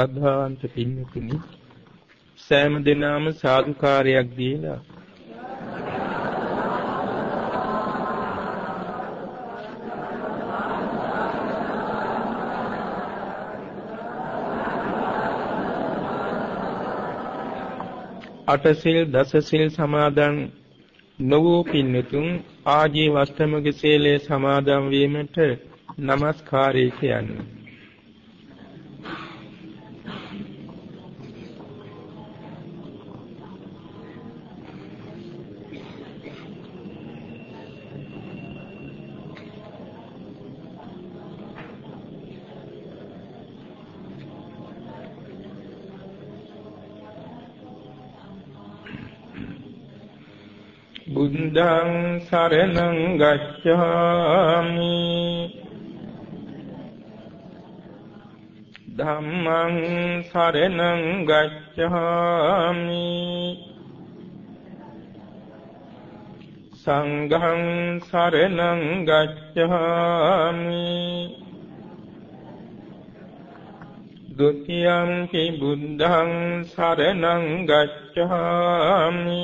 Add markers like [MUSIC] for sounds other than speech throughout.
ශ්‍රද්ධාවන්ත පින්වතුනි සෑම දිනම සාදුකාරයක් දීලා. අටසිල් දසසිල් සමාදන් නොවූ පින්වතුන් ආජීව අෂ්ටමක සීලය සමාදන් වීමට নমස්කාරය කියන්නේ බුද්ධං සරණං ගච්ඡාමි ධම්මං සරණං ගච්ඡාමි සංඝං සරණං ගච්ඡාමි ဒုတိယံ පි බුද්ධං සරණං ගච්ඡාමි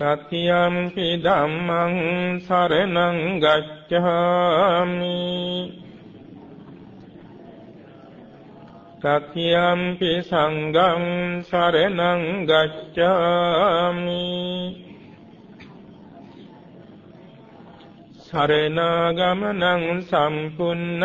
තතියම්පි ධම්මං සරණං ගච්ඡාමි। තතියම්පි සංඝං සරණං ගච්ඡාමි। සරණාගමනං සම්පුන්නං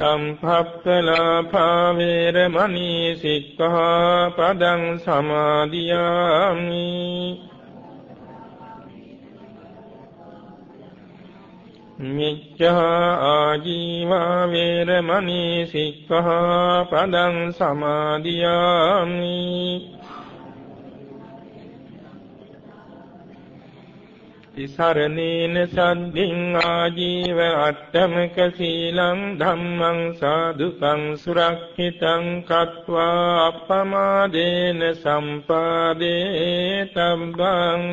සම්පප්පලාපා වේරමණී සික්ඛාපදං සමාදියාමි। මිච්ඡා ආජීවා වේරමණී සික්ඛාපදං සමාදියාමි। තිසරණේන සද්ධින් ආජීව අට්ඨමක සීලං ධම්මං සාදුකං සුරක්ෂිතං කତ୍වා අපමාදේන සම්පාදේ තබ්බං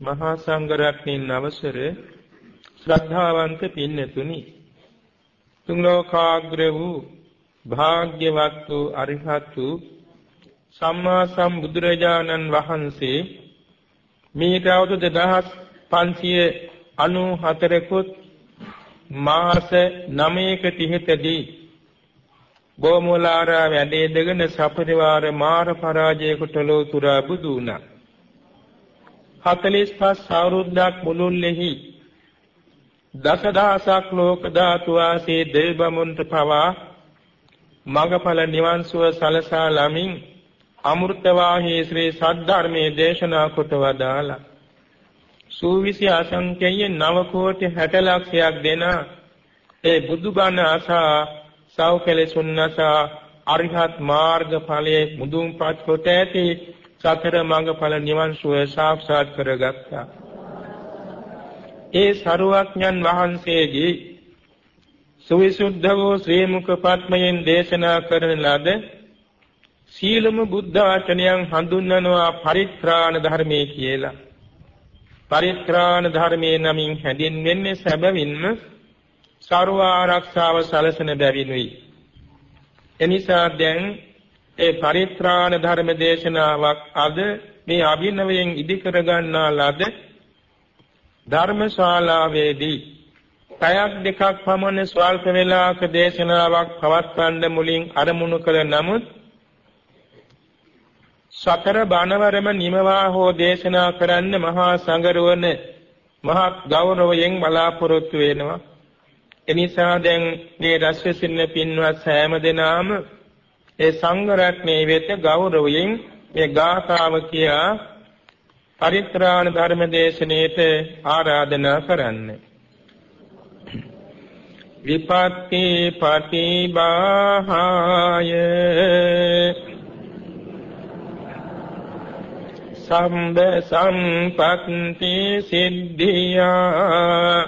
මහා සංඝරත්නයන් අවසර ශ්‍රද්ධාවන්ත පින්නතුනි තුන් ලෝකාග්‍ර වූ භාග්‍යවත් වූ අරිහත් වූ සම්මා සම්බුදුරජාණන් වහන්සේ මීට අවුරුදු 2594 කුත් මාස 9ක තිහතදී බොමුලාරා වැඩේ දෙගෙන සපරිවාර මාර පරාජයකට ලෝතුරා බුදු වුණා. 45 අවුරුද්දක් මුළුල්ලෙහි දසදහසක් ලෝක ධාතු වාසී දෙවිබමුන්ට පවා මඟඵල නිවන් සුව සලසා ලමින් අමෘතවාහී ශ්‍රී සද්ධර්මයේ දේශනා කොට වදාලා සූවිසි අසංඛ්‍යය 9 කෝටි 60 ලක්ෂයක් දෙන ඒ බුදුබණ අසා සෞකලසුන්නසා අරිහත් මාර්ග ඵලයේ මුදුන්පත් කොට ඇති සතර මඟඵල නිවන් සුව සාක්ෂාත් කරගත්තා. ඒ සරුවඥන් වහන්සේගේ සවිසුද්ධ වූ ශ්‍රී මුඛ පත්මයෙන් දේශනා කරන ලද සීලම බුද්ධ වචනයන් හඳුන්වනවා පරිත්‍රාණ ධර්මයේ කියලා. පරිත්‍රාණ ධර්මයේ නමින් හැඳින්වෙන්නේ සැබවින්ම ਸਰව ආරක්ෂාව සලසන බැවිනුයි. එනිසා දැන් ඒ පරිත්‍රාණ ධර්ම දේශනාවක් අද මේ අභිනවයෙන් ඉදි කර ගන්නා ලද ධර්මශාලාවේදී පැයක් දෙකක් පමණ ස්වල්ප වේලාවක දේශනාවක් පවත්වන්න මුලින් අරමුණු කළ නමුත් සතර බණවරම නිමවා හෝ දේශනා කරන්න මහා සංගරුවන මහත් ගෞරවයෙන් බලාපොරොත්තු වෙනවා. එනිසා දැන් මේ රැස්වෙසින්න පින්වත් සෑම දෙනාම ඒ සංඝ රත්නයේ වෙත ගෞරවයෙන් මේ ගාථාව කියා පරිත්‍රාණ ධර්ම දේශනයේට ආරාධනා කරන්නේ විපත්ති පටිබාහාය සම්බ සම්පත්ති සිද්ධියා.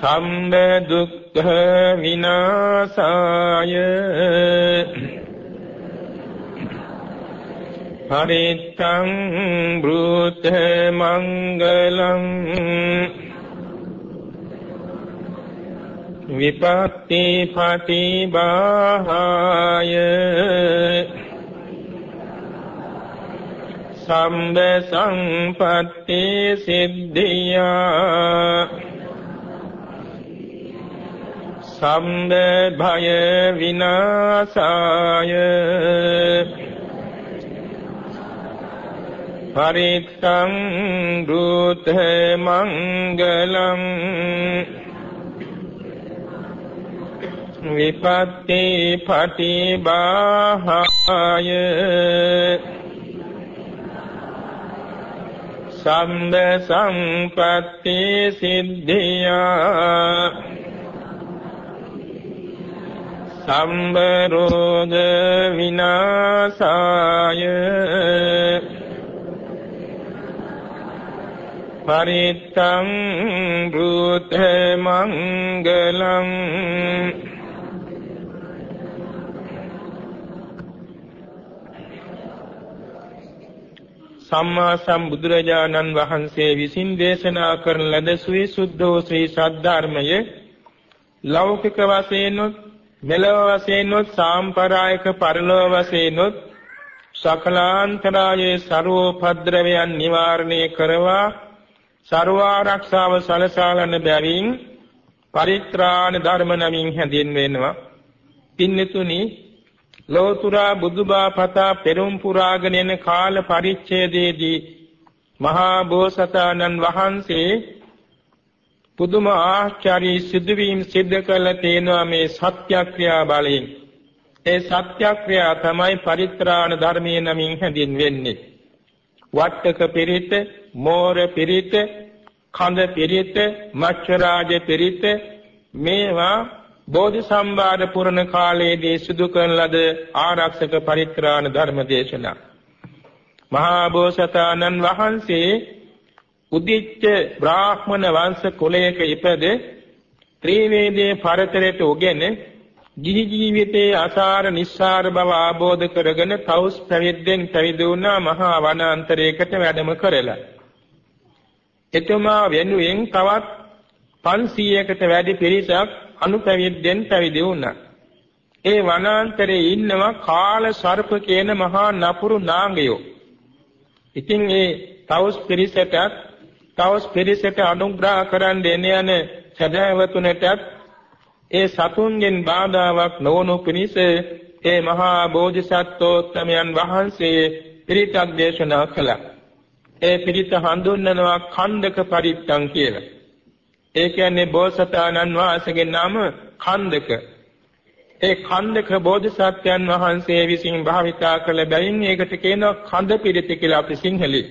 සම්බ දුක්ඛ විනාශාය පරිත්තං බ්‍රූත මංගලං. විපත්ති පටිබාහාය. සම්බ සංපත්ති සිද්ධියා। සම්බ භය විනාශාය පරිත්තං දුත මංගලං। විපත්ති පටිබාහාය। සම්බ සම්පත්ති සිද්ධියා සම්බ රෝග විනාශාය පරිත්තං භූත මංගලං සම්මා සම්බුදුරජාණන් වහන්සේ විසින් දේශනා කරන ලද සවිසුද්ධෝ ශ්‍රී සද්ධර්මය ලෞකික වශයෙන්ොත් මෙලව වශයෙන්ොත් සාම්ප්‍රායික පරිලෝක වශයෙන්ොත් සකලාන්තරායේ ਸਰවෝපද්‍රවයන් නිවාරණය කරවා ਸਰවාරක්ෂාව සලසාලන බැවින් පරිත්‍රාණ ධර්ම නමින් හැඳින්වෙනවා. පින්නතුනි ලෝතුරා බුදුබා පතා පෙරම් පුරාගෙන යන කාල පරිච්ඡේදයේදී මහා බෝසතාණන් වහන්සේ පුදුම ආශ්චර්ය සිදුවීම් සිද්ධ කළ තේනවා මේ සත්‍යක්‍රියා බලයෙන්. ඒ සත්‍යක්‍රියා තමයි පරිත්‍රාණ ධර්මයේ නමින් හැඳින්වෙන්නේ වට්ටක පිරිත මෝර පිරිත කඳ පිරිත මච්චරාජ පිරිත මේවා බෝධි සම්භාර පුරණ කාලයේදී සිදු කරන ලද ආරක්ෂක පරිත්‍රාණ ධර්ම දේශනා. මහා බෝසතාණන් වහන්සේ උදිච්ච බ්‍රාහ්මණ වංශ කුලයක ඉපද ත්‍රිවේදයේ පරතරයට උගෙන ගිහි ජීවිතයේ අසාර නිස්සාර බව ආબોධ කරගෙන තවුස් පැවිද්දෙන් පැවිදි වුණා මහා වනාන්තරයකට වැඩම කරලා. එතුමා වෙනුවෙන් තවත් 500කට වැඩි පිරිසක් අනුපැවිද්දෙන් පැවිදි වුණා. ඒ වනාන්තරයේ ඉන්නවා කාල සර්ප කියන මහා නපුරු නාගයෝ. ඉතින් ඒ තවුස් පිරිසටත් තවුස් පිරිසට අනුග්‍රහ කරන්න එන යන සදාවතුනටත් ඒ සතුන්ගෙන් බාධාවක් නොවනු පිණිස ඒ මහා බෝධිසත්වෝත්තමයන් වහන්සේ පිරිතක් දේශනා කළා. ඒ පිරිත හඳුන්වනවා ඛණ්ඩක පරිත්තං කියලා. ඒ කියන්නේ බෝසතාණන් වහන්සේගේ නම කන්දක. ඒ කන්දක බෝධිසත්වයන් වහන්සේ විසින් භාවිතා කළ බැවින් ඒකට කියනවා කඳ පිරිත කියලා අපි සිංහලෙන්.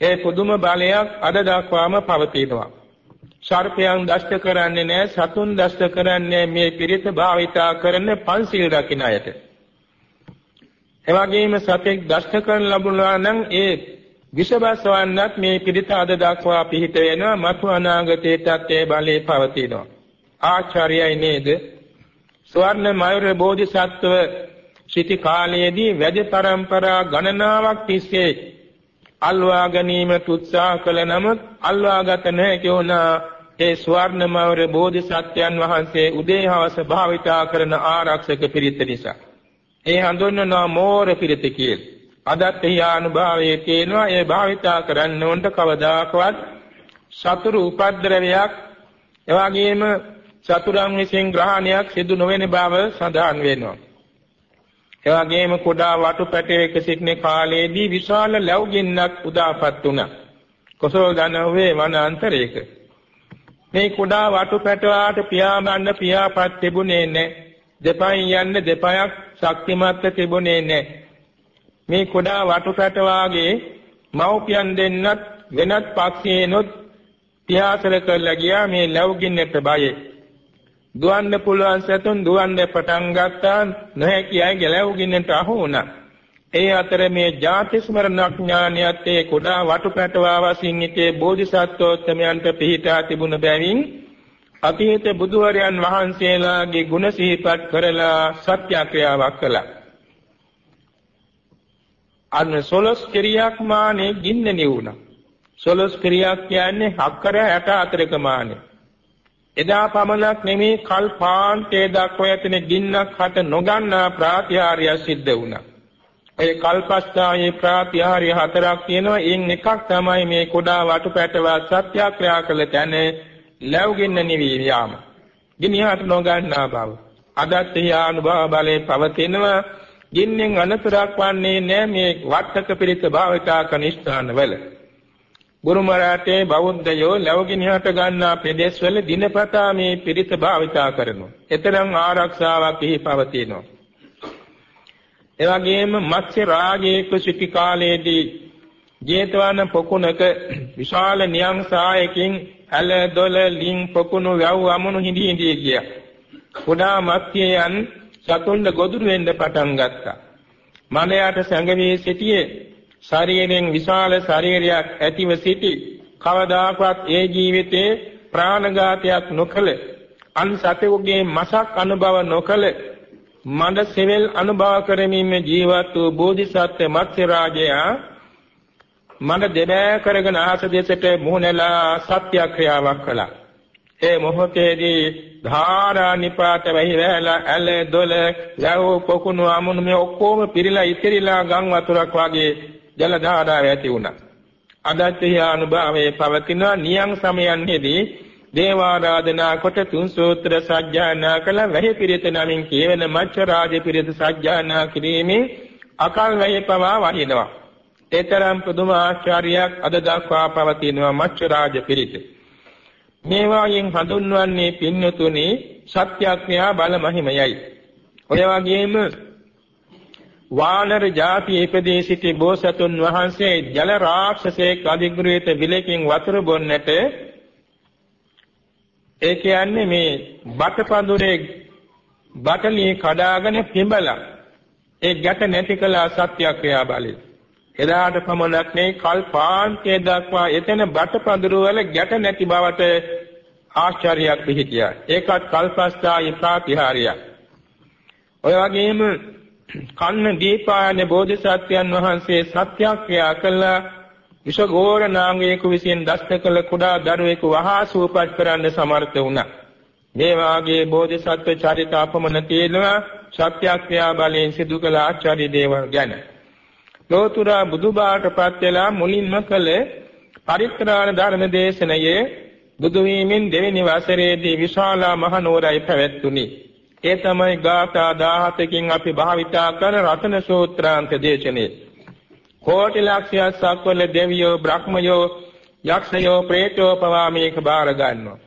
ඒ පුදුම බලයක් අද දක්වාම පවතිනවා. සර්පයන් දෂ්ට කරන්නේ නැහැ, සතුන් දෂ්ට කරන්නේ මේ පිරිත භාවිතා කරන පන්සිල් රකින්න අයට. එවැගේම සතෙක් දෂ්ට කරන ලැබුණා නම් ඒ විෂබසවන්නත් මේ පිරිත අද දක්වා පිහිට වෙනවා මතු අනාගතයටත් ඒ බලේ පවතිනවා. ආචාර්යයි නේද? ස්වර්ණ මයුර බෝධිසත්ව සිටි කාලයේදී වැද પરම්පරා ගණනාවක් තිස්සේ අල්වා ගැනීමට උත්සාහ කළ නමුත් අල්වාගත නොහැකි වුණා ඒ ස්වර්ණ මයුර බෝධිසත්වයන් වහන්සේ උදේ හවස භාවිතා කරන ආරක්ෂක පිරිත නිසා. ඒ හඳුන්වනවා මෝර පිරිත කියලා. අදත් එහි අනුභවයේ තියෙනවා ඒ භාවිතා කරන්න උන්ට කවදාකවත් සතුරු උපද්‍රවයක් එවාගෙම සතුරන් විසින් ග්‍රහණයක් සිදු නොවන බව සඳහන් වෙනවා. එවාගෙම කුඩා වටු පැටයක සිටින කාලයේදී විශාල ලැබුගින්නක් උදාපත් වුණා. කොසල් දනවේ වනාන්තරයක. මේ කුඩා වටු පැටවාට පියාඹන්න පියාපත් තිබුණේ නැහැ. දෙපයින් යන්න දෙපයක් ශක්තිමත්ව තිබුණේ නැහැ. මේ කුඩා වටු පැටවාගේ මව්පියන් දෙන්නත් වෙනත් පක්ෂේනොත් පියාසල කරලා ගියා මේ ලැබුගින්නට බයේ. දුවන්න පුළුවන් සතුන් දුවන්න පටන් ගත්තා නොහැකි අය ගැලවුගින්නට අහු වුණා. ඒ අතර මේ ජාති ස්මරණඥානියත් ඒ කුඩා වටු පැටවා වශයෙන් සිටේ බෝධිසත්වෝත්තමයන්ට පිහිටා තිබුණ බැවින් අතීත බුදුවරයන් වහන්සේලාගේ ගුණ සිහිපත් කරලා සත්‍යක්‍රියාවක් කළා. අන්න සොලොස් කිරියක් මානේ ගින්න නිවුණා. සොලොස් කිරියක් කියන්නේ අක්කර 64ක මානේ. එදා පමණක් නෙමේ කල්පාන්තයේ දක්වා ඇතින ගින්නක් හට නොගන්නා ප්‍රාතිහාර්ය සිද්ධ වුණා. ඒ කල්පස්ථායේ ප්‍රාතිහාර්ය හතරක් තියෙනවා. එයින් එකක් තමයි මේ කුඩා වටු පැටවා සත්‍යක්‍රියා කළ තැන ලැබුගින්න නිවි යාම. ගිනිහට නොගන්නා බව. අදත් ඒ අනුභව බලේ පවතිනවා. ගින්නෙන් අනතුරක් වන්නේ නැහැ මේ වට්ටක පිරිත භාවිතා කරන ස්ථානවල. බුරුම රටේ බෞද්ධයෝ ලැබුගිනිහට ගන්නා ප්‍රදේශවල දිනපතා මේ පිරිත භාවිතා කරනවා. එතරම් ආරක්ෂාවක් එහි පවතිනවා. එවැගේම මත්ස්‍ය රාජයේ කුසිටි කාලයේදී ජේතවන පොකුණක විශාල නියංසායකින් ඇල දොල ලින් පොකුණු වැව් අමුණු හිඳි හිඳි ගියා. කුඩා මත්ස්‍යයන් සතුන්ද ගොදුරු වෙන්න පටන් ගත්තා. මලයට සැඟවී සිටියේ ශරීරයෙන් විශාල ශරීරයක් ඇතිව සිටි කවදාකවත් ඒ ජීවිතේ ප්‍රාණඝාතයක් නොකළ අන් සතෙකුගේ මසක් අනුභව නොකළ මන්ද සෙවල් අනුභව කරමින් ජීවත් වූ බෝධිසත්ව මත්ස්‍ය රාජයා මන දෙබෑ කරගෙන ආස දෙසට මුහුණලා සත්‍යක්‍රියාවක් කළා. ඒ මොහොතේදී ධාරා නිපාත වෙහි වැහලා ඇල දොල යව පොකුණු අමුණු මේ ඔක්කොම පිරීලා ඉතිරිලා ගම් වතුරක් වගේ ජල ධාරාව ඇති වුණා. අදත් එහි අනුභවයේ පවතින නියං සමයන්ෙහිදී දේවාරාධනා කොට තුන් සූත්‍ර සජ්ජායනා කළ වැහි පිරිත නමින් කියවෙන මච්ච රාජ පිරිත සජ්ජායනා කිරීමෙන් අකල් වැහි පවා වහිනවා. ඒතරම් පුදුම ආචාර්යයක් අද දක්වා පවතිනවා මච්ච රාජ පිරිත. මේවායෙන් හඳුන්වන්නේ පින්නතුනි සත්‍යඥා බල මහිමයයි. ඔය වගේම වානර ಜಾති ඉපදී සිටි බෝසතුන් වහන්සේ ජල රාක්ෂසයේ අධිග්‍රහිත විලකින් වතුර බොන්නට ඒ කියන්නේ මේ බටපඳුරේ බටලිය කඩාගෙන පිඹලා ඒ ගැට නැති කළ සත්‍යක්‍රියා බලය. එදාට පමණක් නේ කල්පාන්තයේ දක්වා එතන බටපඳුරු වල ගැට නැති බවට ආශ්චර්යයක් පිහිටියා. ඒකත් කල්පස්ථායි ප්‍රාතිහාර්යයක්. ඔය වගේම කන්න දීපායන බෝධිසත්වයන් වහන්සේ සත්‍යක්‍රියා කළ විෂගෝර නාගයෙකු විසින් දෂ්ට කළ කුඩා දරුවෙකු වහා සූපත් කරන්න සමර්ථ වුණා. මේ වාගේ බෝධිසත්ව චරිත අපමණ තියෙනවා සත්‍යක්‍රියා බලයෙන් සිදු කළ ආචාර්ය දේවල් ගැන. ලෝතුරා බුදුබාටපත් වෙලා මුලින්ම කළ පරිත්‍රාණ ධර්ම දේශනයේ බුදු වීමෙන් දෙවෙනි වසරේදී විශාලා මහනුවරයි පැවැත්තුනි. ඒ තමයි ගාථා 17කින් අපි භාවිතා කරන රතන සූත්‍රාන්ත දේශනේ. කෝටි ලක්ෂයක් සක්වල දෙවියෝ බ්‍රහ්මයෝ යක්ෂයෝ ප්‍රේතයෝ පවා මේක බාර ගන්නවා.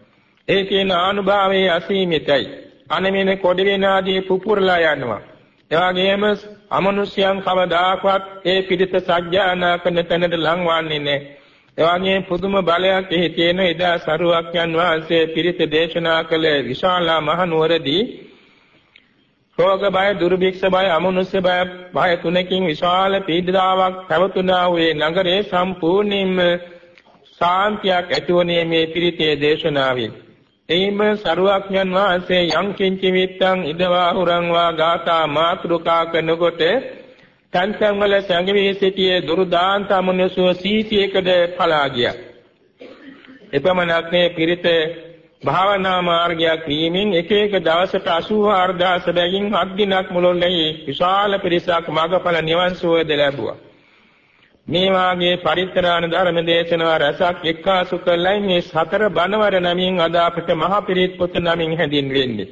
ඒකේන ආනුභාවයේ අසීමිතයි. අනමින කොඩි වෙනාදී පුපුරලා යනවා. එවාගෙම අමනුෂ්‍යයන් කවදාකවත් ඒ පිරිත සත්‍යානා කරන තැනට ලංවන්නේ නැහැ. එවැනි පුදුම බලයක් එහි තියෙන එදා සරුවක්යන් වහන්සේ පිරිත දේශනා කළ විශාල මහනුවරදී රෝග බය, දුර්භික්ෂ බය, අමනුෂ්‍ය බය, බය තුනකින් විශාල පීඩාවක් පැවතුනා වූ නගරේ සම්පූර්ණයෙන්ම ශාන්තියක් ඇතිවන්නේ මේ පිරිතේ දේශනාවෙන්. එයිම සරුවක්ඥන් වහන්සේ යං කිංචි විත්තං ඉදවා හුරං වා ගාථා මාත්‍රුකා කරනකොට තන්තන් වල සංගමී සිටියේ දුර්දාන්ත අමනුෂ්‍ය සීතියකද පලා ගියා. එපමණක් මේ පිරිත භාවනා මාර්ගයක් වීමෙන් එක එක දවසට 84000 බැගින් හත් දිනක් මුළුල්ලේ විශාල පිරිසක් මඟඵල නිවන් සුවද ලැබුවා. මේ වාගේ පරිත්‍රාණ ධර්ම දේශනාව රසක් එක්කාසු කළයි මේ සතර බණවර නමින් අද අපිට මහා පිරිත් පොත නමින් හැඳින්වෙන්නේ.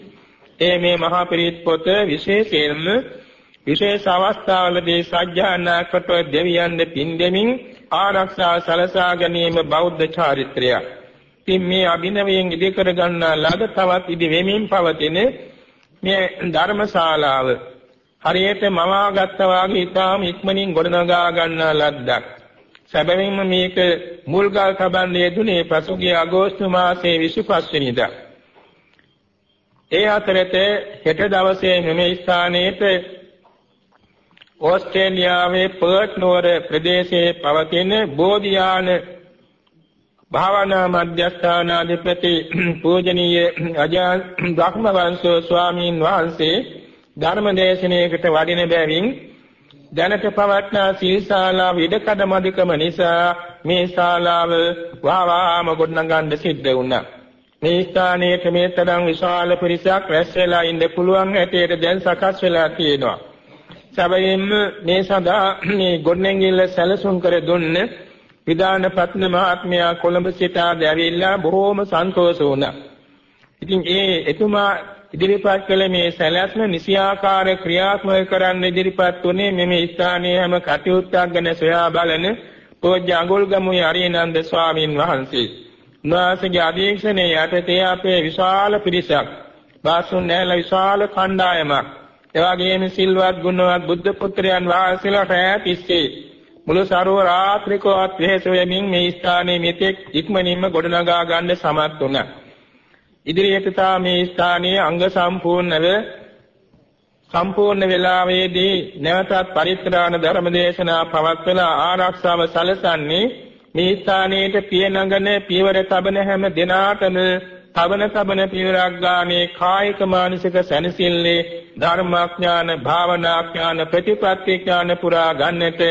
ඒ මේ මහා පිරිත් පොත විශේෂයෙන්ම විශේෂ අවස්ථාවලදී සත්‍යඥා කොට දෙවියන් පින් දෙමින් ආරක්ෂා සලසා ගැනීම බෞද්ධ චාරිත්‍රයක්. ඉතින් මේ අභිනවයෙන් ඉදි කර ගන්නා ලද තවත් ඉදි වෙමින් පවතින මේ ධර්මශාලාව හරියට මවාගත්තා වාගේ ඊටාම ඉක්මනින් ගොඩනගා ගන්නා ලද්දක්. සැබවින්ම මේක මුල්ගල් තබන්නේ දුනේ පසුගිය අගෝස්තු මාසයේ 25 වෙනිදා. ඒ අතරතේ හෙට දවසේ මෙමෙ ස්ථානයේට ඕස්ට්‍රේලියාවේ පර්ත් නුවර ප්‍රදේශයේ පවතින බෝධියාන භාවනා මධ්‍යස්ථානාධිපති පූජනීය අජා බ්‍රහ්මවංශ ස්වාමීන් වහන්සේ ධර්ම දේශනාවකට වඩින බැවින් දැනට පවත්නා සීල් ශාලාව ඉඩකඩ මදිකම නිසා මේ ශාලාව වාවාම ගොඩනගන්න සිද්ධ වුණා. මේ ස්ථානයේ මේ තරම් විශාල පිරිසක් රැස් වෙලා ඉන්න පුළුවන් හැටියට දැන් සකස් වෙලා තියෙනවා. සැබවින්ම මේ සඳහා මේ ගොඩනැගිල්ල සැලසුම් කර දුන්න විදාන පත්න මහත්මයා කොළඹ සිට ආදැවිලා බොහෝම සන්තෝෂ වුණා. ඉතින් ඒ එතුමා ඉදිරිපත් කළ මේ සැලැස්ම නිසියාකාර ක්‍රියාත්මක කරන්න ඉදිරිපත් වුණේ මෙමෙ ස්ථානයේ හැම කටයුත්තක් ගැන සොයා බලන පූජ්‍ය අඟුල්ගමුවේ අරියනන්ද ස්වාමින් වහන්සේ. උන්වහන්සේගේ අධීක්ෂණයේ යටතේ අපේ විශාල පිරිසක් බාසුන් නැහැලා විශාල කණ්ඩායමක් එවාගෙම සිල්වත් ගුණවත් බුද්ධ පුත්‍රයන් වහන්සේලා රැය තිස්සේ මුළු සරව රාත්‍රිකවත් වෙහෙස වෙමින් මේ ස්ථානයේ මෙතෙක් ඉක්මනින්ම ගොඩනගා ගන්න සමත් වුණා. ඉදිරියට තා මේ ස්ථානයේ අංග සම්පූර්ණව සම්පූර්ණ වේලාවේදී නැවතත් පරිත්‍රාණ ධර්ම දේශනා පවත්වලා ආරක්ෂාව සැලසන්නේ මේ ස්ථානයේට පිය නගන පියවර තබන හැම දිනාටම තබන තබන පියවරක් ගානේ කායික මානසික සැනසෙල්ලේ ධර්මාඥාන භාවනාඥාන ප්‍රතිපත්ති ඥාන පුරා ගන්නට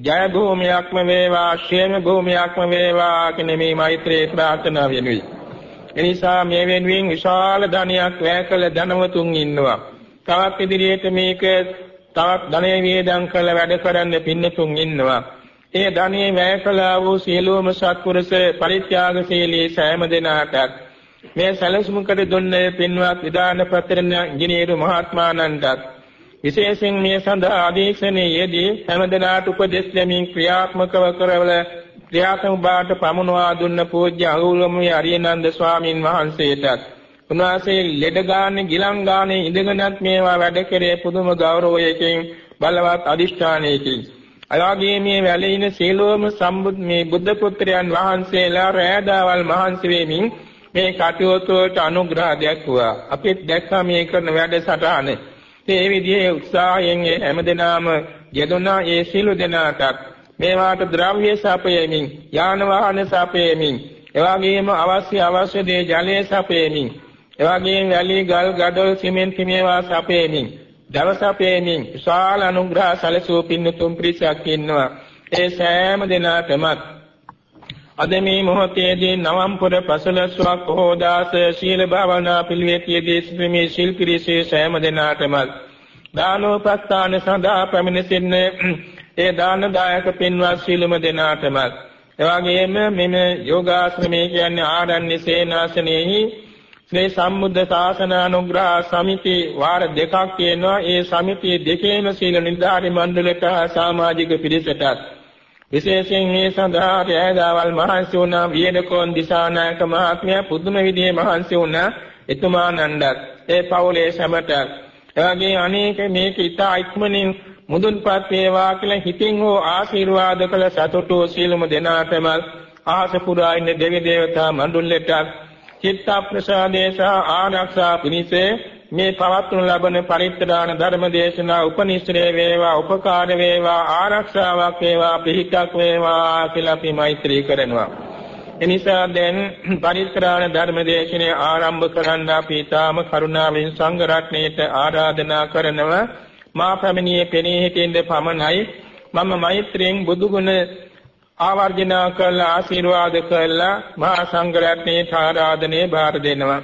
ජය භූමියක්ම වේවා ക്ഷേම භූමියක්ම වේවා කියන මේ මෛත්‍රී ප්‍රාර්ථනා වෙනුයි. එනිසා මේ වෙනුවෙන් විශාල ධනයක් වැය කළ ධනවතුන් ඉන්නවා. තවත් ඉදිරියට මේක තවත් ධනෙ වේදම් කළ වැඩ කරන්න පින්නතුන් ඉන්නවා. ඒ ධනෙ වැය කළා වූ සියලුම සත්පුරුෂ පරිත්‍යාගශීලී සෑම දෙනාටත් මේ සැලසුමකට දුන්නේ පින්වත් විදාන පත්‍රණ ඉංජිනේරු මහත්මානන්ටත් විශේෂයෙන් මේ සඳහා අධීක්ෂණයේදී හැමදෙනාට උපදෙස් දෙමින් ක්‍රියාත්මකව කරවල ක්‍රියාත්මක බාට පමුණවා දුන්න පූජ්‍ය අහුලමුවේ අරියනන්ද ස්වාමින් වහන්සේටත් උන්වහන්සේ ලෙඩ ගානේ ගිලන් ගානේ ඉඳගෙනත් මේවා වැඩ කරේ පුදුම ගෞරවයකින් බලවත් අදිෂ්ඨානයකින්. අයගේ මේ වැළෙන සීලෝම සම්බුද් මේ බුද්ධ පුත්‍රයන් වහන්සේලා රෑදාවල් මහන්සි වෙමින් මේ කටයුතු වලට අනුග්‍රහ දැක්වුවා. අපිත් දැක්කා මේ කරන වැඩසටහන ඒ විදිහේ උත්සාහයෙන් හැමදෙනාම යෙදුනා ඒ සිළු දෙනාටත්. මේවාට ද්‍රව්‍ය සපයමින් යාන වාහන සපයමින් එවාගේම අවශ්‍ය අවශ්‍ය දේ ජලය සපයමින් එවාගේම වැලි ගල් ගඩොල් සිමෙන්ති මේවා සපයමින් දවස සපයමින් විශාල අනුග්‍රහ සැලසූ පින්නතුන් පිරිසක් ඉන්නවා. ඒ සෑම දෙනාටමත් අද මේ මොහොතේදී නවම්පුර පසළොස්වක් හෝදාස සීල භාවනා පිළිවෙතියේදී සිටීමේ ශිල්පිරිසේ සෑම දිනාටම දානෝපස්ථාන සඳහා පැමිණ සිටින ඒ දානදායක පින්වත් සීලම දිනාටම එවාගෙම මෙම යෝගාශ්‍රමයේ කියන්නේ ආරණ්‍ය සේනාසනෙහි ශ්‍රී සම්බුද්ධ ශාසන අනුග්‍රහ සමිති වාර දෙකක් තියෙනවා ඒ සමිතිය දෙකේම සීල නිර්ධාරි මණ්ඩලයට සමාජික පිරිසටත්. විශේෂයෙන් මේ සඳහා රැඳවල් මහන්සි වුණා. වියදකෝන් දිසානායක මහත්මයා පුදුම විදිහේ මහන්සි වුණා. එතුමානන්දත් ඒ පවුලේ සමට එවැගේ අනේක මේක ඉතා ඉක්මනින් මුදුන්පත් වේවා කියලා හිතින් හෝ ආශිර්වාද කළ සතුටු සීලම දෙනාටම ආස පුරා ඉන්න දෙවි දේවතා මඬුල්ලට චිත්ත ප්‍රසාදේ සහ ආරක්ෂා පිණිස මේ පවත්වනු ලබන පරිත්‍රාණ ධර්ම දේශනා උපනිශ්‍රේ වේවා උපකාර වේවා ආරක්ෂාවක් වේවා පිහිටක් වේවා කියලා අපි මෛත්‍රී කරනවා. එනිසා දැන් පරිත්‍රාණ ධර්ම දේශනේ ආරම්භ කරන්න අපි ඊටාම කරුණාවෙන් සංඝ රත්නයට ආරාධනා කරනවා. මා පැමිණියේ පෙනී හිටින්ද පමණයි. මම මෛත්‍රියෙන් බුදු ගුණ ආවර්ජනා කළ ආශිර්වාද කළා. මහා සංඝ රත්නයට ආරාධනේ බාර දෙනවා.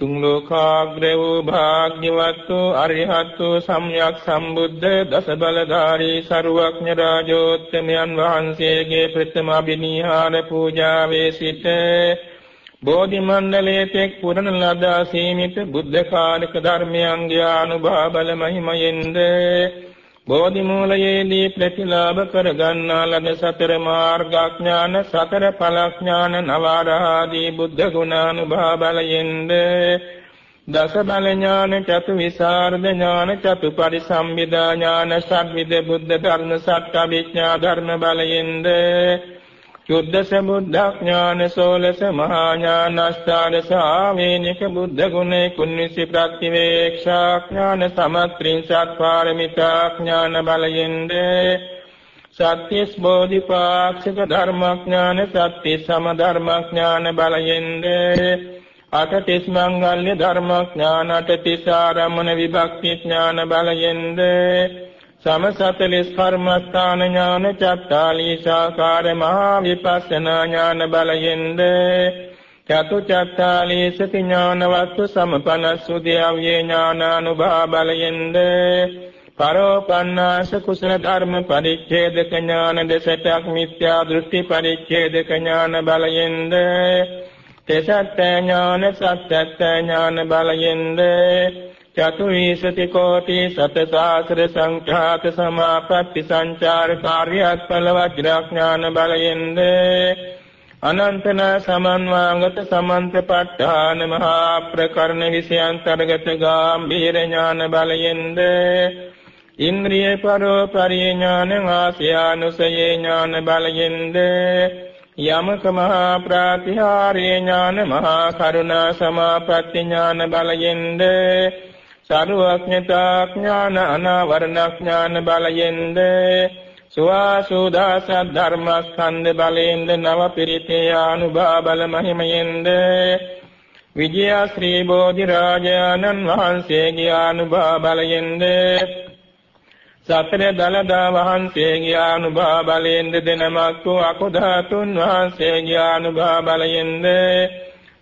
තුන් ලෝකාග්‍ර වූ භාග්‍යවත් වූ අරිහත් වූ සම්්‍යක් සම්බුද්ධ දස බලධාරී සරුවක්ඥ රාජෝත්තමයන් වහන්සේගේ ප්‍රථම අභිනිහාර පූජාවේ සිට බෝධි මණ්ඩලයේ තෙක් පුරණ ලද සීමිත බුද්ධ කාලික ධර්මයන්ගේ අනුභව බල මහිමයෙන්ද බෝධි මූලයේදී ප්‍රතිලාභ කරගන්නා ලද සතර මාර්ගඥාන සතර ඵලඥාන නවාරහාදී බුද්ධ ගුණානුභව බලයෙන්ද දස බල ඥාන චතු විසරද ඥාන චතු පරිසම්විදා ඥාන සම්විද බුද්ධ ධර්ම සත්‍ඨවිඥා ධර්ම බලයෙන්ද චුද්දස බුද්ධඥාන සෝලස මහා ඥාන අෂ්ටාදස ආවේනික බුද්ධ ගුණේ කුන්විසි ප්‍රතිවේක්ෂා ඥාන සමත්‍රිංසත් පාරමිතා ඥාන බලයෙන්ද සත්‍යස් බෝධිපාක්ෂික ධර්මඥාන සත්‍ය සම ධර්මඥාන බලයෙන්ද අටතිස් මංගල්‍ය ධර්මඥාන අටතිස් ආරම්මන විභක්ති ඥාන බලයෙන්ද සමසතලිස් කර්මස්ථාන ඥාන චත්තාලීසාකාර මහා විපස්සනා ඥාන බලයෙන්ද චතු චත්තාලීසති ඥාන වස්තු සමපනස්සු දියව්‍යේ ඥානානුභා බලයෙන්ද පරෝපන්නාස කුසල ධර්ම පරිච්ඡේදක ඥාන දසටක් මිත්‍යා දෘෂ්ටි පරිච්ඡේදක ඥාන බලයෙන්ද තෙසත්ත ඥාන සත්‍යත්ත ඥාන බලයෙන්ද චතුවිසති කෝටි සතසාසර සංඛ්‍යාත සමාපatti සංචාර කාර්යත්ඵල වජ්‍රඥාන බලයෙන්ද අනන්තන සමන්වාගත සමන්තපට්ඨාන මහා ප්‍රකරණ විෂයන්තරගත ගාම්භීර ඥාන බලයෙන්ද ඉන්ද්‍රිය පරෝ පරිඥාන ආසියානුසයේ ඥාන බලයෙන්ද යමක මහා ප්‍රාතිහාර්ය ඥාන මහා කරුණා සමාපatti ඥාන බලයෙන්ද සරුවඥතා ඥාන අනාවරණ ඥාන බලයෙන්ද සුවාසුදාස ධර්මස්කන්ධ බලයෙන්ද නව පිරිතේ අනුභව බල මහිමයෙන්ද විජය ශ්‍රී බෝධි රාජානන් වහන්සේගේ අනුභව බලයෙන්ද සතර දලදා වහන්සේගේ අනුභව බලයෙන්ද දෙනමක් වූ අකුධාතුන් වහන්සේගේ අනුභව බලයෙන්ද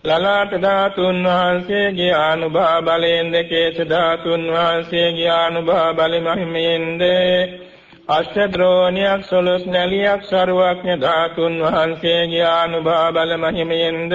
ලලාට ධාතුන් වහන්සේගේ ආනුභාව බලයෙන්ද කේශ ධාතුන් වහන්සේගේ ආනුභාව බල මහිමයෙන්ද අෂ්ඨද්‍රෝණියක් සොළොස් නැලියක් සරුවක්ඥ ධාතුන් වහන්සේගේ ආනුභාව බල මහිමයෙන්ද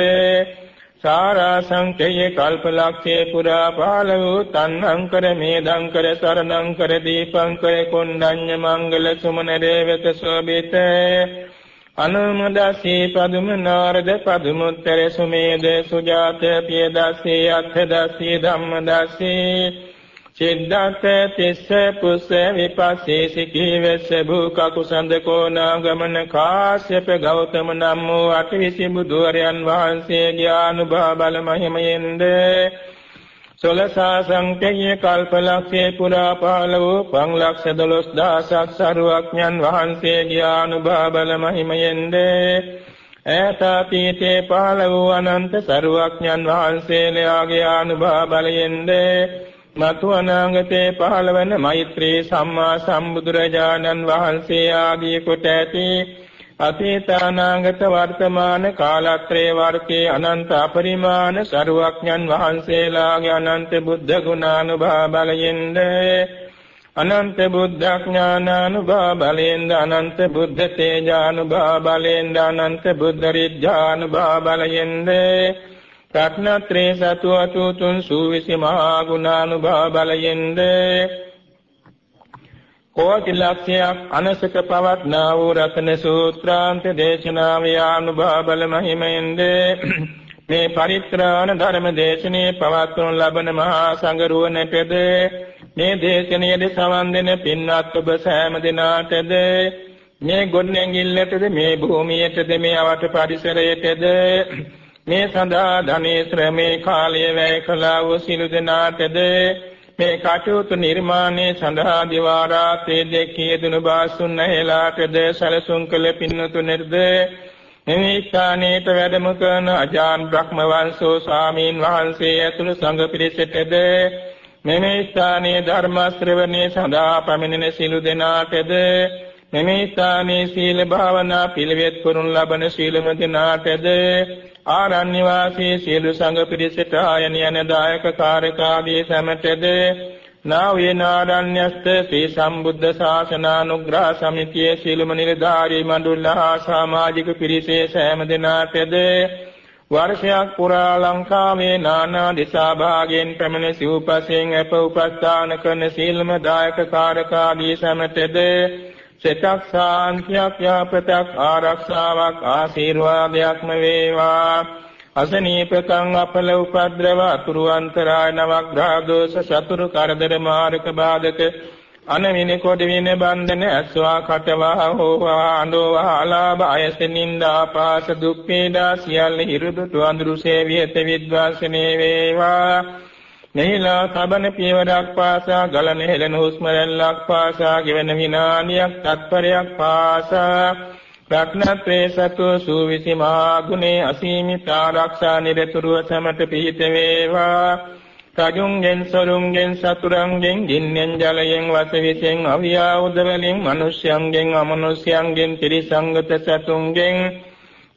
සාරා සංකේය කල්පලක්ෂේ පුරා පහළ වූ තණ්හංකර මේදංකර සරණංකර දීපංකර කොණ්ඩඤ්ඤ මංගල සුමන රේවත සෝබිතේ අනුමදසී පදුම නාරද පදුමුත්තර සුමේද සුජාත පියදසී අත්ථදසී ධම්මදසී සිද්ධාත තිස්ස පුස්ස විපස්සී සිකීවස්ස භූකකුසන්ද කෝනාගමන කාශ්‍යප ගෞතම නම් වූ අටවිසි බුදුරයන් වහන්සේගේ අනුභව බල මහිමයෙන්ද සොලසා සංකේය කල්පලක්ෂේ පුරා පහළ වූ පංලක්ෂ දොළොස් දහසක් සරුවක්ඥන් වහන්සේගේ අනුභව බල මහිමයෙන්ද ඈතාතීතේ පහළ වූ අනන්ත සරුවක්ඥන් වහන්සේලාගේ අනුභව බලයෙන්ද මතු අනාගතේ පහළ වන මෛත්‍රී සම්මා සම්බුදුරජාණන් වහන්සේ ආදී කොට ඇති අතීතානාගත වර්තමාන කාලත්‍රේ වර්කේ අනන්ත අපරිමාණ සරුවක්ඥන් වහන්සේලාගේ අනන්ත බුද්ධ ගුණානුභව බලයෙන්ද අනන්ත බුද්ධ ඥානානුභව බලයෙන්ද අනන්ත බුද්ධ තේජානුභව බලයෙන්ද අනන්ත බුද්ධ රිද්ධානුභව බලයෙන්ද රත්නත්‍රේ සතු අතුතුන් සූවිසි මහා ගුණානුභව බලයෙන්ද කෝටි ලක්ෂයක් අනසක පවත්නා වූ රතන සූත්‍රාන්ත දේශනාවේ අනුභව බල මහිමෙන්ද. මේ පරිත්‍රාණ ධර්ම දේශනේ පවත්වනු ලබන මහා සංඝරුවනටද මේ දේශනයේදී සවන් දෙන පින්වත් ඔබ සෑම දිනාටද මේ ගොඩනැගිල්ලටද මේ භූමියටද මේ අවට පරිසරයටද මේ සඳහා ධනේ ශ්‍රමේ කාලය වැය කළා වූ සිළු දෙනාටද මේ කටයුතු නිර්මාණය සඳහා දිවා රාත්‍රී දෙකේ දුන බාසුන් නැහෙලාටද සැලසුම් කළ පින්නතුනෙර්ද මෙහි ස්ථානයේට වැඩම කරන අජාන් බ්‍රහ්ම වංශෝ ස්වාමීන් වහන්සේ ඇතුළු සංඝ පිරිසටද මෙමෙ ස්ථානයේ ධර්ම ශ්‍රවණේ සඳහා පැමිණෙන සිළු දෙනාටද මෙමෙ ස්ථානයේ සීල භාවනා පිළිවෙත් කරනු ලබන සීලම දෙනාටද ආරණ්‍ය වාසී සියලු සංඝ පිරිසට ආයන යන දායක කාර්යකාදී සැමටද නා වේනාරණ්‍යස්ත ශ්‍රී සම්බුද්ධ ශාසනානුග්‍රහ සමිතියේ සීලම නිලධාරී මණ්ඩල හා සමාජික පිරිසේ සෑම දෙනාටද වර්ෂයක් පුරා ලංකාවේ නානා දිසා භාගයෙන් පැමිණ සිව්පසෙන් අප උපස්ථාන කරන සීලම දායක කාර්යකාදී සැමටද සිතක් සාන්තියක් යාපතක් ආරක්ෂාවක් ආශිර්වාදයක්ම වේවා. අසනීපකං අපල උපද්‍රව අතුරු අන්තරාය නවග්‍රහ දෝෂ සතුරු කරදර මාර්ග බාධක අනවින කොට වින බන්ධන ඇස්වා කටවා හෝවා අඬෝවා අලාභ අයසනින්දා පාස දුක් පීඩා සියල්ල හිරුදුතු අඳුරුසේ විහෙත විද්වාසනේ වේවා. මෙහිලා සබන පියවරක් පාසා ගලන හෙළන හුස්ම රැල්ලක් පාසා ගෙවෙන විනාඩියක් තත්පරයක් පාසා. රත්නත්‍රේ සතු සූවිසි මහා ගුණේ අසීමිත ආරක්ෂා නිරතුරුව සමට පිහිට වේවා. රජුන්ගෙන් සොරුන්ගෙන් සතුරුන්ගෙන් ගින්නෙන් ජලයෙන් වසවිසෙන් අවියාවුද වලින් මිනිස්යන්ගෙන් අමනුෂ්‍යයන්ගෙන් ත්‍රිසංගත සතුන්ගෙන්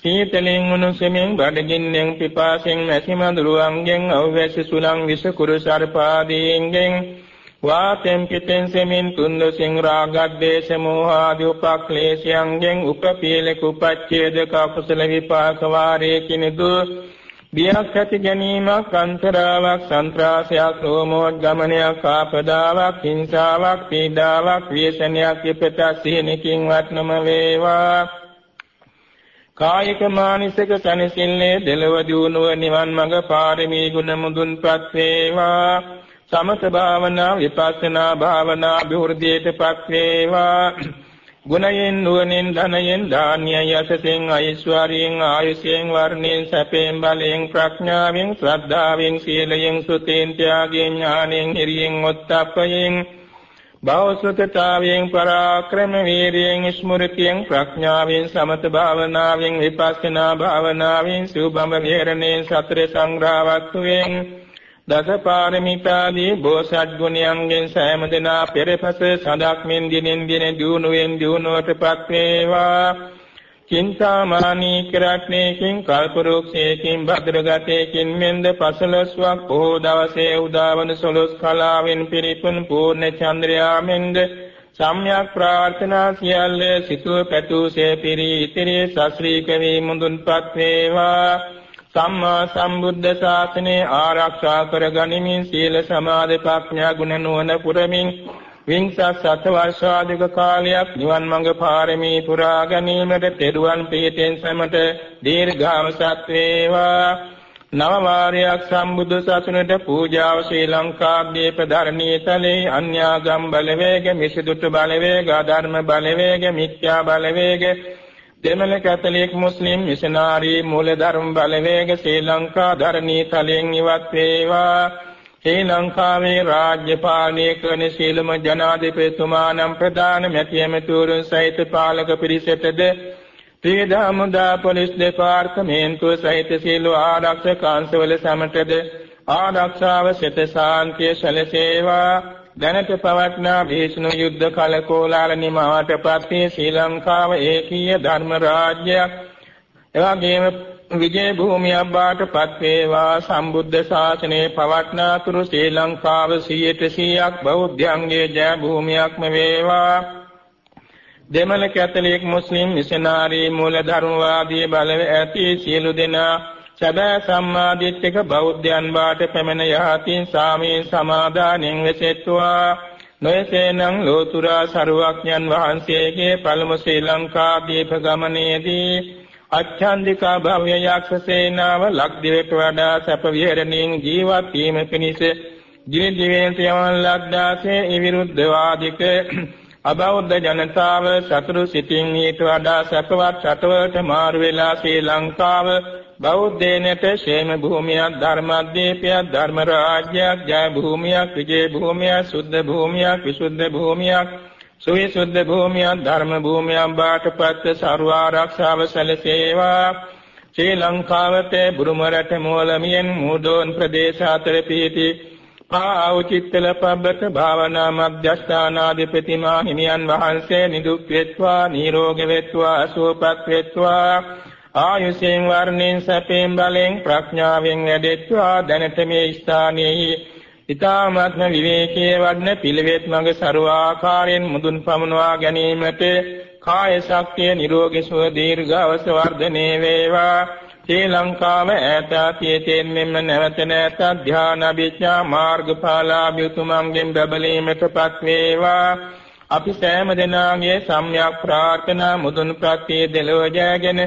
සීතලෙන් උණුසුමින් බඩගින්නෙන් පිපාසෙන් නැසිමඳුරුවන්ගෙන් අවැසි සුලං විස කුරු සර්පාදීන්ගෙන් වාතෙන් පිටෙන් සෙමින් තුන්දසින් රාගද්දේශ මෝහ ආදී උපක්ලේශයන්ගෙන් උපපීලක උපච්ඡේද කකුසල විපාක වාරේ කිනිදු බියක් ඇති ගැනීමක් අන්තරාවක් සන්ත්‍රාසයක් රෝමෝද්ගමනයක් ආපදාවක් හිංසාවක් පීඩාවක් ව්‍යසනයක් ඉපත සිහිනකින් වත්නම වේවා කායික මානසික සැනසෙල්ලේ දෙලව දියුණුව නිවන් මඟ පාරමී ගුණ මුදුන්පත් වේවා සමත භාවනා විපස්සනා භාවනා අභිවෘද්ධියටපත් වේවා ගුණයෙන් නුවණින් ධනයෙන් දාන්‍යය යසසෙන් ඓශ්වර්යයෙන් ආයුෂයෙන් වර්ණයෙන් සැපයෙන් බලයෙන් ප්‍රඥාවෙන් ශ්‍රද්ධාවෙන් සීලයෙන් සුතෙන් ත්‍යාගයෙන් ඥානෙන් හිරියෙන් ඔත්තප්පයෙන් භවසුතතාවයෙන් පරාක්‍රම වීරියෙන් ස්මෘතියෙන් ප්‍රඥාවෙන් සමත භාවනාවෙන් විපස්සනා භාවනාවෙන් සුභම විහරණයෙන් සතර සංග්‍රහවත්වෙන් දසපාරමිතාදී බෝසත් ගුණයන්ගෙන් සෑම දෙනා පෙරපස සදක්මින් දිනෙන් දින දියුණුවෙන් දියුණුවටපත් වේවා චින්තාමානී කරට්නේකින් කල්පරුක්ෂේකින් භද්‍රගතේකින් මෙන්ද පසලස්වක් බොහෝ දවසේ උදාවන සොළොස් කලාවෙන් පිරිපුන් පූර්ණ චන්ද්‍රයා මෙන්ද සම්්‍යක් ප්‍රාර්ථනා සියල්ල සිතුව පැතුසේ පිරි ඉතිරි සස්ත්‍රීක වී මුදුන්පත් වේවා. සම්මා සම්බුද්ධ ශාසනය ආරක්ෂා කර ගනිමින් සීල සමාධි ප්‍රඥා ගුණ නුවණ පුරමින් විංසත් සත වර්ෂාධික කාලයක් නිවන් මඟ පාරමී පුරා ගැනීමට තෙරුවන් පිහිටෙන් සැමට දීර්ඝාමසත් වේවා. නව වාරයක් සම්බුදු සසුනට පූජාව ශ්‍රී ලංකාද්වීප ධර්ණී තලේ අන්‍යාගම් බලවේග මිසදුට බලවේග ධර්ම බලවේග මිත්‍යා බලවේග දෙමළ කැතලික් මුස්ලිම් මිෂනාරී මූලධර්ම බලවේග ශ්‍රී ලංකා ධර්ණී තලෙන් ඉවත් වේවා. ශ්‍රී ලංකාවේ රාජ්‍ය පාලනය කරන සීලම ජනාධිපතිතුමානම් ප්‍රධාන මැතිඇමතුරුන් සහිත පාලක පිරිසටද ත්‍රිවිධ හමුදා පොලිස් දෙපාර්තමේන්තුව සහිත සීල ආරක්ෂක අංශවල සමටද ආරක්ෂාව සිත සාන්තිය සැලසේවා. දැනට පවත්නා භීෂණ යුද්ධ කලකෝලාල නිමාවටපත් වී ශ්‍රී ලංකාව ඒකීය ධර්ම රාජ්‍යයක්. එවාගේම විජය භූමියක් බාටපත් වේවා. සම්බුද්ධ ශාසනයේ පවත්නාතුරු ශ්‍රී ලංකාව 100%ක් බෞද්ධයන්ගේ ජය භූමියක්ම වේවා. දෙමළ කැතලික් මුස්ලිම් මිෂනාරී මූලධර්මවාදී බලව ඇති සියලු දෙනා සදා සම්මාදිට්ඨික බෞද්ධයන් වාට පැමිණ යහතින් සාමී සමාදානෙන් වෙසෙත්වා. නොයසේනම් ලෝතුරා සරුවක්ඥන් වහන්සේගේ පළමු ශ්‍රී ලංකා දීප ගමනේදී අච්ඡන්දිකා භව්‍ය යක්ෂ සේනාව ලක්දිවට වඩා සැප විහරණින් ජීවත් වීම පිණිස දින දිවෙන් තියවන ලද්දාසේ විරුද්ධ වාදික [CLEARS THROAT] අබෞද්ධ ජනතාව සතුරු සිතින් ඊට වඩා සැපවත් රටවලට මාරු වෙලා ශ්‍රී ලංකාව බෞද්ධයනට ශේම භූමියක් ධර්මද්වීපයක් ධර්ම රාජ්‍යයක් ජය භූමියක් විජය භූමියක් සුද්ධ භූමියක් විසුද්ධ භූමියක් සුවිසුද්ධ භූමියක් ධර්ම භූමියක් බාටපත් ਸਰව ආරක්ෂාව සැලසේවා. ශ්‍රී ලංකාවට බුරුම රට මූලමියෙන් මූදෝන් ප්‍රදේශ අතර පිහිටි ආඋචිත්තල පබ්බත භාවනා මධ්‍යස්ථානාධිපති මා හිමියන් වහන්සේ නිදුක් වෙත්වා නිරෝගී වෙත්වා අසුවපත් වෙත්වා. ආයුෂෙන් වර්ණෙන් සැපෙන් බලෙන් ප්‍රඥාවෙන් වැඩෙත්වා. දැනට මේ ස්ථානයේ ඊ타මත්ම විවේකයේ වඩන පිළිවෙත් මඟ ਸਰවාකාරයෙන් මුදුන් පමුණවා ගැනීමට කාය ශක්තිය නිරෝගී සුව දීර්ඝවස වර්ධනේ වේවා. ශ්‍රී ලංකාව ඈතාතියතෙන් මෙම නැවත නැවත ධානා විඥා මාර්ගඵලා බිතුමන්ගෙන් බබලීමටපත් වේවා. අපි සෑම දෙනාගේ සම්‍යක් ප්‍රාර්ථනා මුදුන් ප්‍රත්‍ය දෙලෝ ජයගෙන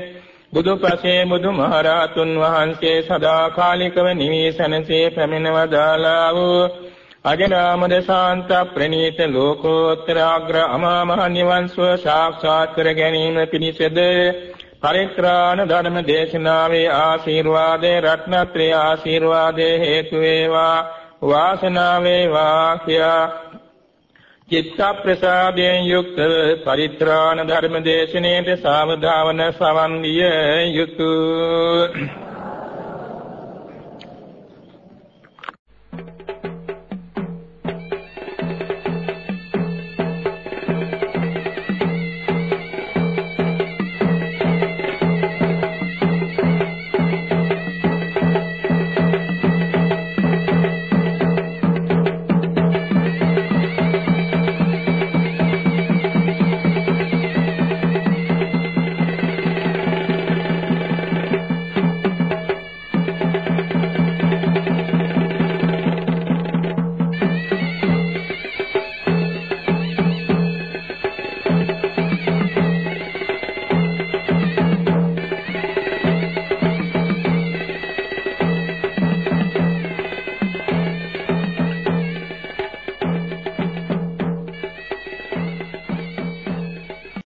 බුදුපසේ බුදුමහරහතුන් වහන්සේ සදාකාලිකව නිවිසනසේ පැමිණවදාලා වූ අජරාමද ශාන්ත ප්‍රණීත ලෝකෝත්තර අග්‍ර අමා මහ නිවන් සුව සාක්ෂාත් කර ගැනීම පිණිසද පරිත්‍රාණ ධර්ම දේශනාවේ ආශිර්වාදේ රත්නත්‍රේ ආශිර්වාදේ හේතු වේවා වාසනාව වේවා කියා චිත්ත ප්‍රසාදයෙන් යුක්ත පරිත්‍රාණ ධර්ම දේශනයේ සාවධාවන සවන් විය යුතුය